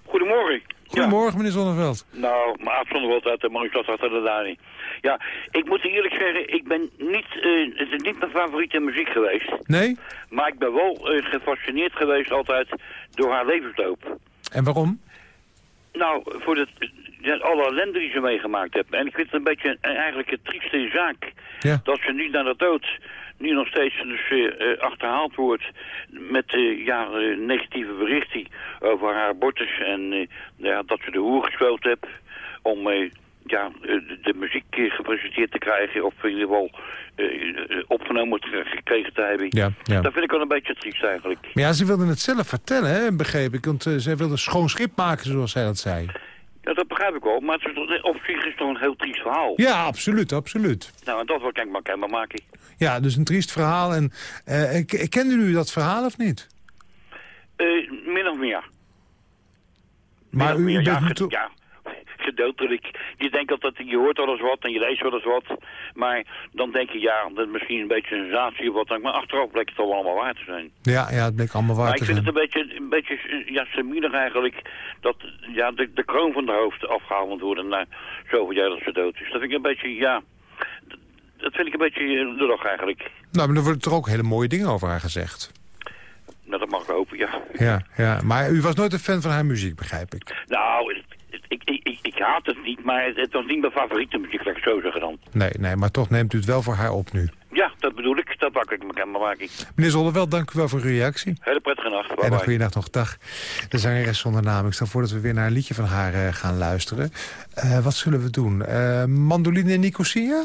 Goedemorgen. Goedemorgen, meneer Zonneveld. Nou, maar Zonneveld uit de Marktstad achter de Dani. Ja, ik moet eerlijk zeggen, ik ben niet, eh, het is niet mijn favoriete muziek geweest. Nee? Maar ik ben wel eh, gefascineerd geweest altijd door haar levensloop. En waarom? Nou, voor de, alle ellende die ze meegemaakt heeft. En ik vind het een beetje een, eigenlijk een trieste zaak. Ja. Dat ze niet naar de dood nu nog steeds dus, achterhaald wordt met eh, ja, negatieve berichten over haar abortus. En eh, ja, dat ze de hoer gespeeld heeft om eh, ja, de, muziek gepresenteerd te krijgen. Of in ieder geval opgenomen gekregen te hebben. Ja, ja. Dat vind ik wel een beetje triest eigenlijk. Maar ja, ze wilde het zelf vertellen, hè, begreep ik. Want eh, zij wilde schoon schip maken, zoals zij dat zei. Ja, dat begrijp ik wel. Maar het is, op zich is het toch een heel triest verhaal. Ja, absoluut, absoluut. Nou, en dat wil ik maar kenbaar maken. Ja, dus een triest verhaal. En k- kende u dat verhaal of niet? Eh, min of meer. Maar Min of u meer, bent ja, toch- ja, gedeeltelijk. Je denkt altijd, je hoort wel eens wat en je leest wel eens wat. Maar dan denk je, ja, dat is misschien een beetje een sensatie of wat. dan Maar achteraf blijkt het al allemaal waar te zijn. Ja, ja, het bleek allemaal waar maar te ik vind zijn. het een beetje, een beetje ja, eigenlijk. Dat ja, de, de kroon van de hoofd afgehaald moet worden na zoveel jaar dat ze dood is. Dat vind ik een beetje, ja... dat- vind ik een beetje lullig eigenlijk. Nou, maar er worden toch ook hele mooie dingen over haar gezegd. Nou, dat mag ik hopen, ja. Ja, ja. Maar u was nooit een fan van haar muziek, begrijp ik. Nou, ik, ik, ik, ik haat het niet, maar het, het was niet mijn favoriete muziek, laat ik zo zeggen dan. Nee, nee, maar toch neemt u het wel voor haar op nu. Ja, dat bedoel ik. Dat pak ik me kenbaar maken. Meneer Zonneveld, dank u wel voor uw reactie. Hele prettige nacht. Bye En een bye. goede nacht nog. Dag. De zangeres zonder naam. Ik stel voor dat we weer naar een liedje van haar eh, gaan luisteren. Eh, wat zullen we doen? Eh, Mandoline Nicosia?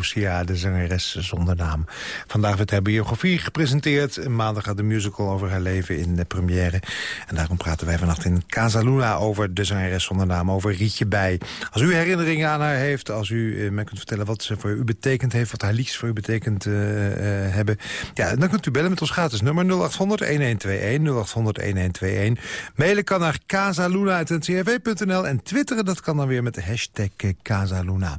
Nicosia, de zangeres zonder naam. Vandaag werd haar biografie gepresenteerd. Maandag gaat de musical over haar leven in de première. En daarom praten wij vannacht in Casa Luna over de zangeres zonder naam, over Rietje Bij. Als u herinneringen aan haar heeft, als u eh, mij kunt vertellen wat ze voor u betekend heeft, wat haar liedjes voor u betekend uh, uh, hebben, ja, dan kunt u bellen met ons gratis nummer 0800 1121 0800 1121. Mailen kan naar casaluna.ncrv.nl en twitteren dat kan dan weer met de hashtag Casaluna.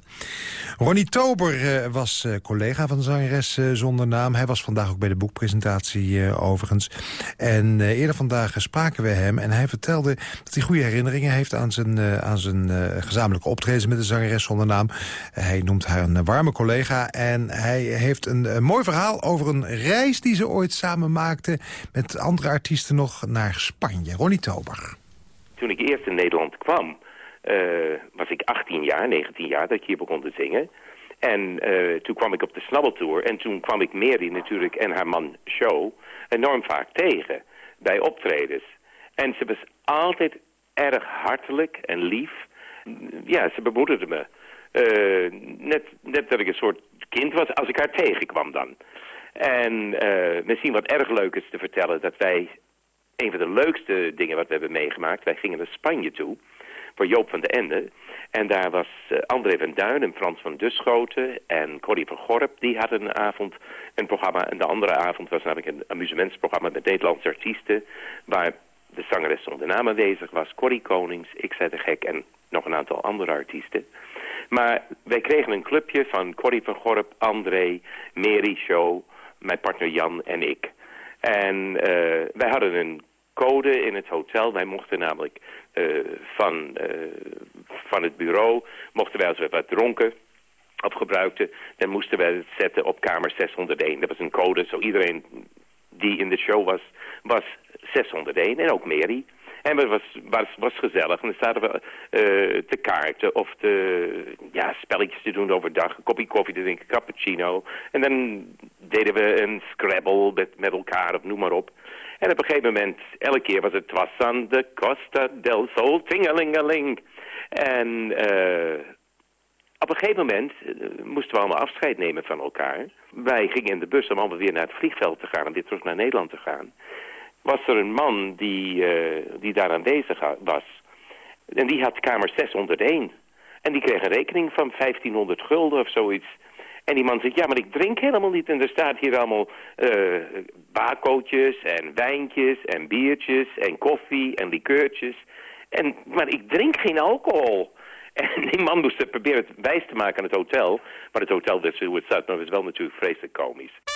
Ronnie Tober uh, was uh, collega van de zangeres uh, zonder naam. Hij was vandaag ook bij de boekpresentatie overigens. En eerder vandaag spraken we hem en hij vertelde dat hij goede herinneringen heeft aan zijn, aan zijn gezamenlijke optreden met de zangeres zonder naam. Hij noemt haar een warme collega en hij heeft een, mooi verhaal over een reis die ze ooit samen maakten met andere artiesten nog naar Spanje. Ronnie Tober. Toen ik eerst in Nederland kwam, was ik 18 jaar, 19 jaar, dat ik hier begon te zingen. En uh, toen kwam ik op de Snabbeltour en toen kwam ik Mary natuurlijk en haar man Show enorm vaak tegen bij optredens. En ze was altijd erg hartelijk en lief. Ja, ze bemoedigde me. Uh, net, net dat ik een soort kind was als ik haar tegenkwam dan. En misschien wat erg leuk is te vertellen dat wij... een van de leukste dingen wat we hebben meegemaakt... wij gingen naar Spanje toe voor Joop van de Ende. En daar was uh, André van Duin en Frans van Duschoten en Corrie van Gorp. Die hadden een avond een programma. En de andere avond was namelijk een amusementsprogramma met Nederlandse artiesten. Waar de zangeres zonder naam aanwezig was. Corrie Konings, Ik zei de Gek en nog een aantal andere artiesten. Maar wij kregen een clubje van Corrie van Gorp, André, Mary Show, mijn partner Jan en ik. En uh, wij hadden een code in het hotel. Wij mochten namelijk van, uh, van het bureau, mochten wij als we wat dronken of gebruikten, dan moesten wij het zetten op kamer 601. Dat was een code, zo iedereen die in de show was, was 601 en ook Mary. En het was, was, was gezellig. En dan zaten we uh, te kaarten of te, ja, spelletjes te doen overdag. Een kopje koffie te drinken, cappuccino. En dan deden we een scrabble met, met elkaar of noem maar op. En op een gegeven moment, elke keer was het was aan de Costa del Sol, tingelingeling. En uh, op een gegeven moment uh, moesten we allemaal afscheid nemen van elkaar. Wij gingen in de bus om allemaal weer naar het vliegveld te gaan en weer terug naar Nederland te gaan. Was er een man die, uh, die daar aanwezig was. En die had kamer 601. En die kreeg een rekening van 1500 gulden of zoiets. En die man zegt, ja, maar ik drink helemaal niet. En er staat hier allemaal uh, bakootjes en wijntjes en biertjes en koffie en likeurtjes. En, maar ik drink geen alcohol. En die man moest het proberen wijs te maken aan het hotel. Maar het hotel wist hoe het zat, maar het was wel natuurlijk vreselijk komisch.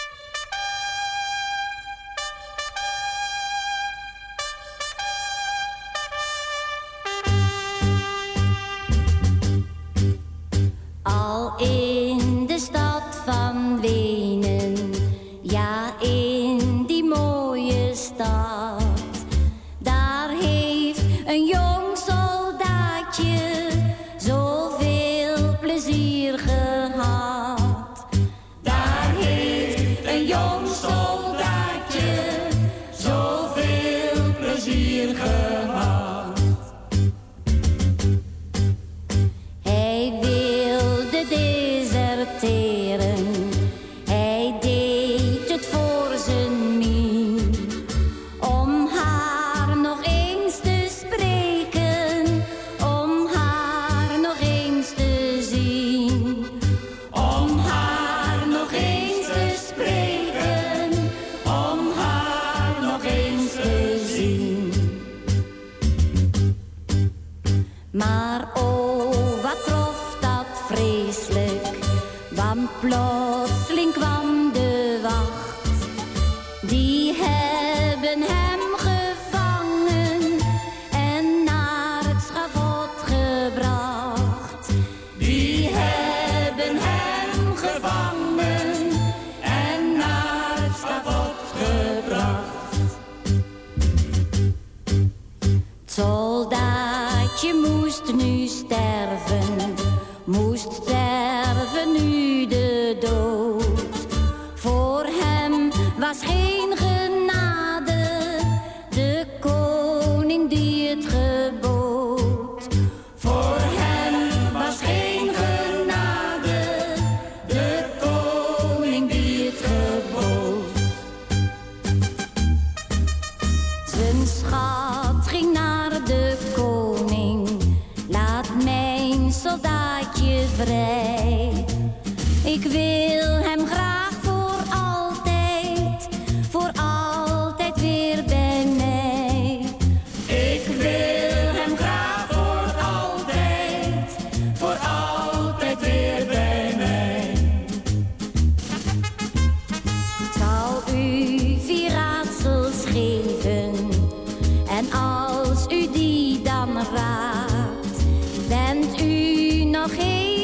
geraakt. Bent u nog even?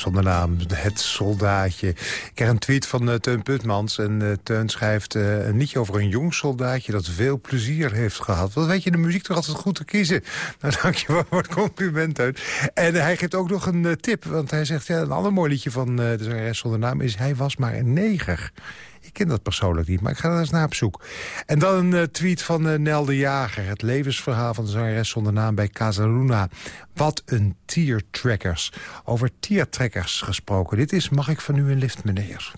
zonder naam, het soldaatje. Ik krijg een tweet van eh, Teun Putmans. En eh, Teun schrijft eh, een liedje over een jong soldaatje... dat veel plezier heeft gehad. Wat weet je, de muziek toch altijd goed te kiezen. Nou, dank je wel voor het compliment, Teun. En hij geeft ook nog een tip. Want hij zegt, ja, een ander mooi liedje van de zangeres zonder naam is... Hij was maar een neger. Ik ken dat persoonlijk niet, maar ik ga daar eens naar op zoek. En dan een eh, tweet van uh, Nel de Jager. Het levensverhaal van de zangeres zonder naam bij Casaluna. Wat een tiertrekkers. Over tiertrekkers gesproken. Dit is Mag ik van u een lift, meneer?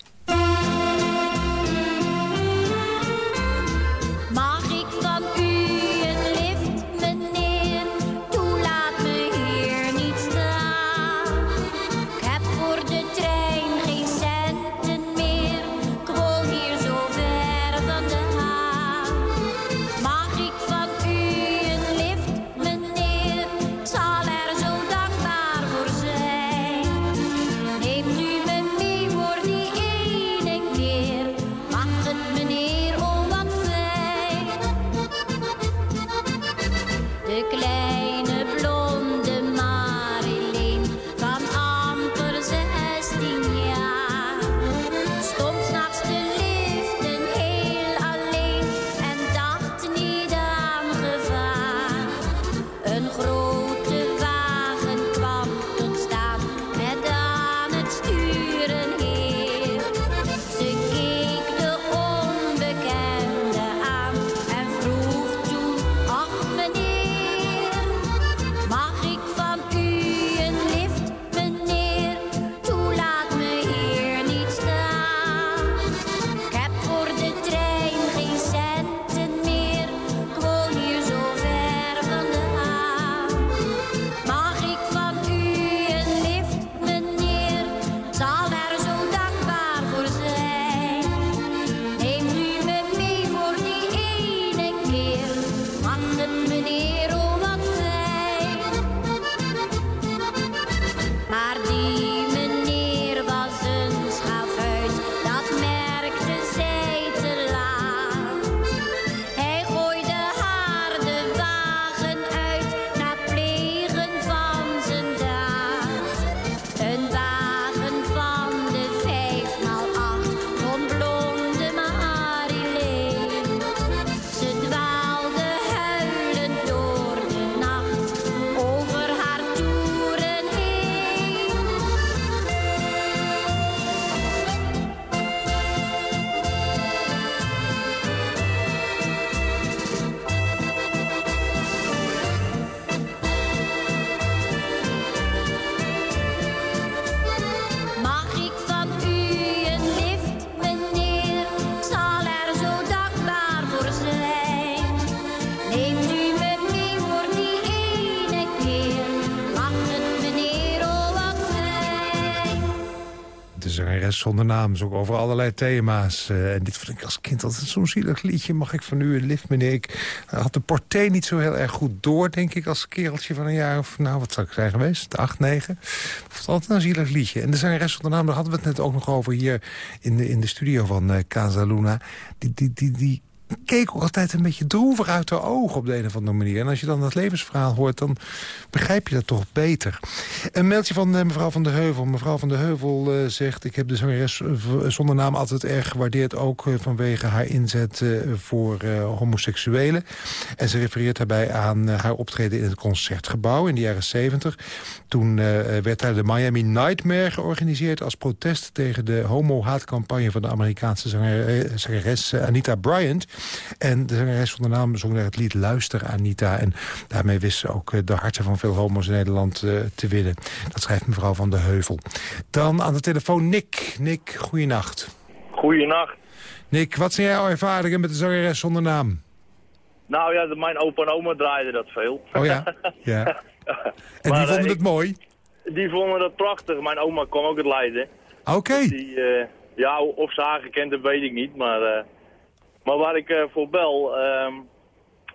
Zonder naam. Zo over allerlei thema's. Eh, en dit vond ik als kind altijd zo'n zielig liedje. Mag ik van u een lift, meneer? Ik had de porté niet zo heel erg goed door, denk ik... als kereltje van een jaar of, nou, wat zou ik zijn geweest? Acht, negen. Ik vond het altijd een zielig liedje. En de zangeres zonder naam, daar hadden we het net ook nog over... hier in de, in de studio van uh, Casa Luna. Die, die, die, die keek ook altijd een beetje droevig uit haar ogen op de een of andere manier. En als je dan dat levensverhaal hoort, dan begrijp je dat toch beter. Een mailtje van uh, mevrouw van der Heuvel. Mevrouw van der Heuvel uh, zegt... ik heb de zangeres uh, zonder naam altijd erg gewaardeerd... ook vanwege haar inzet voor homoseksuelen. En ze refereert daarbij aan haar optreden in het Concertgebouw in de jaren 70. Toen werd daar de Miami Nightmare georganiseerd... als protest tegen de homo-haatcampagne van de Amerikaanse zangeres Anita Bryant... En de zangeres zonder naam zong daar het lied Luister Anita. En daarmee wist ze ook eh, de harten van veel homo's in Nederland uh, te winnen. Dat schrijft mevrouw van de Heuvel. Dan aan de telefoon Nick. Nick, goeienacht. Goeienacht. Nick, wat zijn jouw ervaringen met de zangeres zonder naam? Nou ja, mijn opa en oma draaiden dat veel. Oh ja? ja. En maar, die vonden uh, het mooi? Die vonden dat prachtig. Mijn oma kwam ook het Leiden. Oké. Okay. Uh, ja, of ze haar gekend hebben, weet ik niet. Maar maar waar ik uh, voor bel, uh,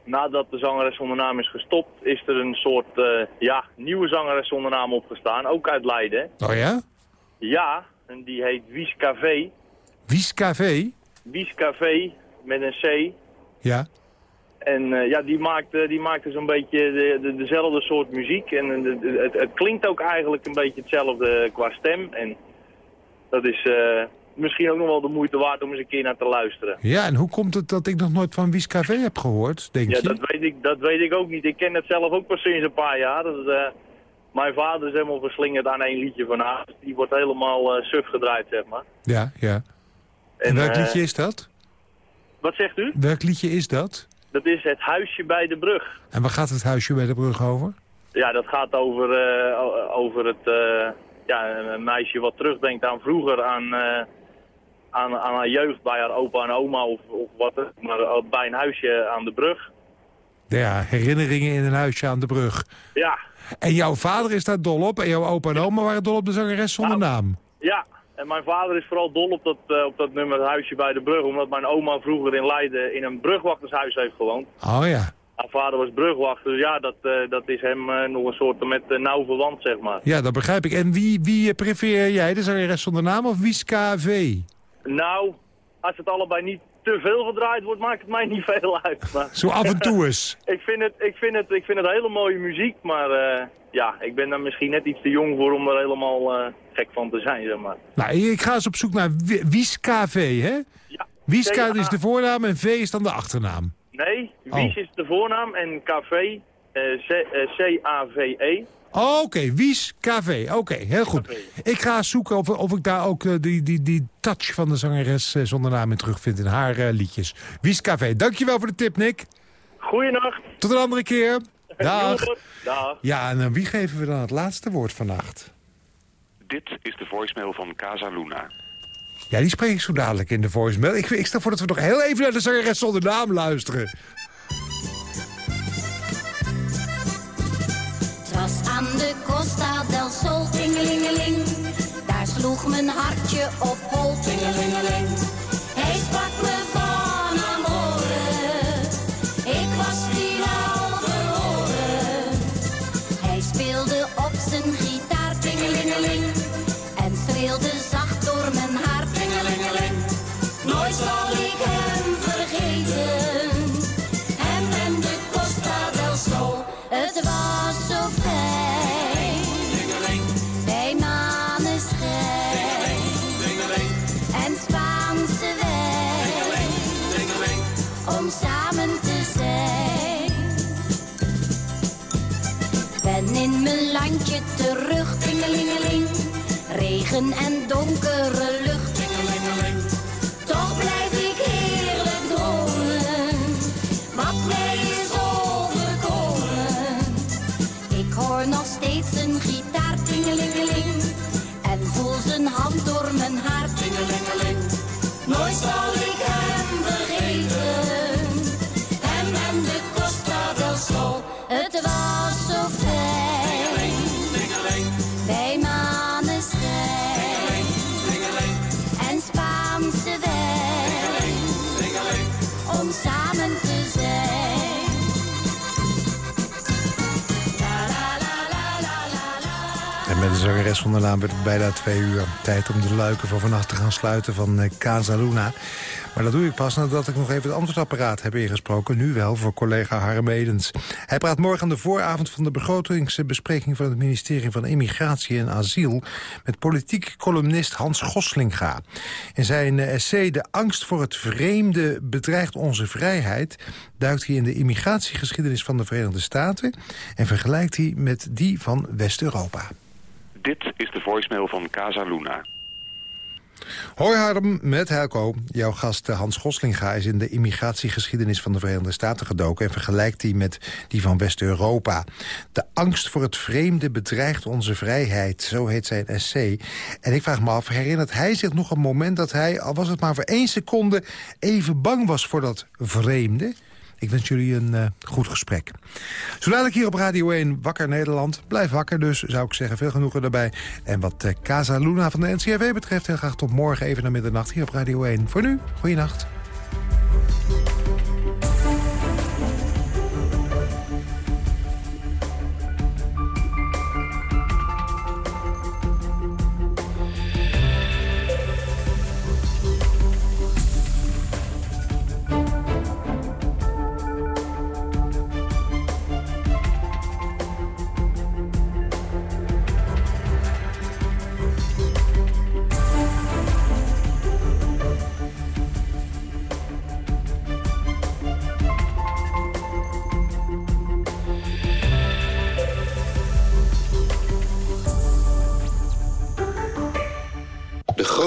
nadat de zangeres zonder naam is gestopt, is er een soort uh, ja, nieuwe zangeres zonder naam opgestaan, ook uit Leiden. Oh ja? Ja, en die heet Wies Café. Wies Café? Wies Café, met een C. Ja. En uh, ja, die maakte, die maakte zo'n beetje de, de, dezelfde soort muziek. En de, het, het, klinkt ook eigenlijk een beetje hetzelfde qua stem. En dat is, uh, misschien ook nog wel de moeite waard om eens een keer naar te luisteren. Ja, en hoe komt het dat ik nog nooit van Wies Café heb gehoord, denk ja, je? Ja, dat weet, ik, dat weet ik ook niet. Ik ken het zelf ook pas sinds een paar jaar. Dat is, uh, mijn vader is helemaal verslingerd aan één liedje van haar. Die wordt helemaal uh, suf gedraaid, zeg maar. Ja, ja. En, en welk uh, liedje is dat? Wat zegt u? Welk liedje is dat? Dat is Het Huisje bij de Brug. En waar gaat het Huisje bij de Brug over? Ja, dat gaat over, over het, ja, een meisje wat terugdenkt aan vroeger, aan aan, aan haar jeugd bij haar opa en oma of, of wat, maar eh, bij een huisje aan de brug. Ja, herinneringen in een huisje aan de brug. Ja. En jouw vader is daar dol op en jouw opa en oma waren dol op de zangeres zonder nou, naam. Ja, en mijn vader is vooral dol op dat, uh, op dat nummer Huisje bij de Brug, omdat mijn oma vroeger in Leiden in een brugwachtershuis heeft gewoond. Oh ja. Haar vader was brugwachter, dus ja, dat, uh, dat is hem uh, nog een soort met nauw verwant, zeg maar. Ja, dat begrijp ik. En wie, wie prefereer jij, de zangeres zonder naam of Wiska V? Nou, als het allebei niet te veel gedraaid wordt, maakt het mij niet veel uit. Maar... Zo af en toe eens. ik, vind het, ik, vind het, ik vind het hele mooie muziek, maar uh, ja, ik ben daar misschien net iets te jong voor om er helemaal uh, gek van te zijn, zeg maar. Nou, ik ga eens op zoek naar Wieska V, hè? Ja. Wieska is de voornaam en V is dan de achternaam. Nee, Wies oh. is de voornaam en Café, uh, C-A-V-E. Oké, okay. Wies KV. Oké, okay, heel goed. Ik ga zoeken of, of ik daar ook uh, die, die, die touch van de zangeres uh, zonder naam in terugvind in haar uh, liedjes. Wies KV. Dankjewel voor de tip, Nick. Goeienacht. Tot een andere keer. Dag. Dag. Ja, en wie geven we dan het laatste woord vannacht? Dit is de voicemail van Casa Luna. Ja, die spreek ik zo dadelijk in de voicemail. Ik, ik stel voor dat we nog heel even naar de zangeres zonder naam luisteren. Costa del Sol, tingelingeling. Daar sloeg mijn hartje op hol, tingelingeling. Regen en donkere zangeres van de naam werd bijna twee uur. Tijd om de luiken van vannacht te gaan sluiten van uh, Casa Luna. Maar dat doe ik pas nadat ik nog even het antwoordapparaat heb ingesproken. Nu wel voor collega Harm Edens. Hij praat morgen aan de vooravond van de begrotingsbespreking... van het ministerie van Immigratie en Asiel... met politiek columnist Hans Goslinga. In zijn eh, essay De angst voor het vreemde bedreigt onze vrijheid... duikt hij in de immigratiegeschiedenis van de Verenigde Staten... en vergelijkt hij met die van West-Europa. Dit is de voicemail van Casa Luna. Hoi Harm, met Helco. Jouw gast eh, Hans Goslinga is in de immigratiegeschiedenis van de Verenigde Staten gedoken... en vergelijkt die met die van West-Europa. De angst voor het vreemde bedreigt onze vrijheid, zo heet zijn essay. En ik vraag me af, herinnert hij zich nog een moment dat hij... al was het maar voor één seconde, even bang was voor dat vreemde... Ik wens jullie een uh, goed gesprek. Zo dadelijk hier op Radio 1 Wakker Nederland. Blijf wakker dus, zou ik zeggen. Veel genoegen erbij. En wat uh, Casa Luna van de NCRW betreft... heel graag tot morgen even naar middernacht hier op Radio 1. Voor nu, goeienacht.